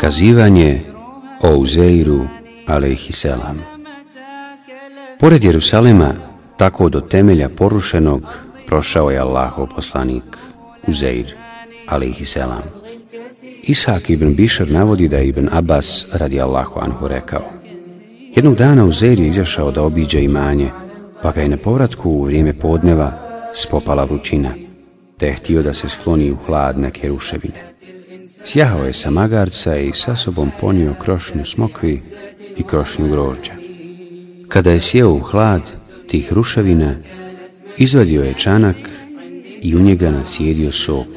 Kazivanje o Uzeiru, alaihisselam. Pored Jerusalema, tako do temelja porušenog, prošao je Allahov poslanik Uzeir, alaihisselam. Ishak ibn Bišar navodi da je ibn Abbas radi Allahu anhu rekao Jednog dana Uzeir je izašao da obiđe imanje, pa ga je na povratku u vrijeme podneva spopala vrućina, te je htio da se skloni u hlad neke ruševine. Sjahao je sa magarca i sa sobom ponio krošnju smokvi i krošnju grožđa. Kada je sjeo u hlad tih ruševina, izvadio je čanak i u njega nasjedio sok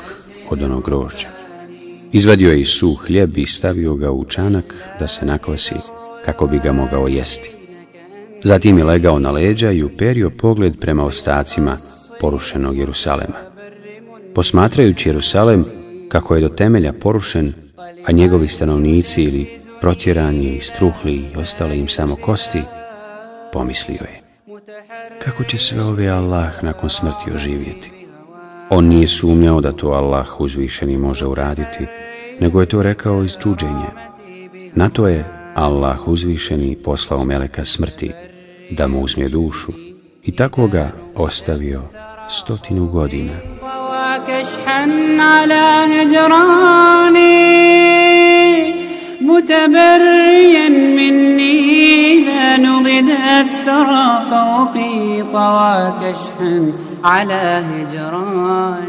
od onog grožđa. Izvadio je i suh hljeb i stavio ga u čanak da se nakvasi kako bi ga mogao jesti. Zatim je legao na leđa i uperio pogled prema ostacima porušenog Jerusalema. Posmatrajući Jerusalem kako je do temelja porušen, a njegovi stanovnici ili protjerani ili struhli i ostale im samo kosti, pomislio je. Kako će sve ove Allah nakon smrti oživjeti? On nije sumnjao da to Allah uzvišeni može uraditi, nego je to rekao iz čuđenja. Na to je Allah uzvišeni poslao meleka smrti da mu uzme dušu i tako ga ostavio stotinu godina. طواك اشحا على هجراني متبريا مني إذا نضد الثرى فوقي طواك اشحا على هجراني.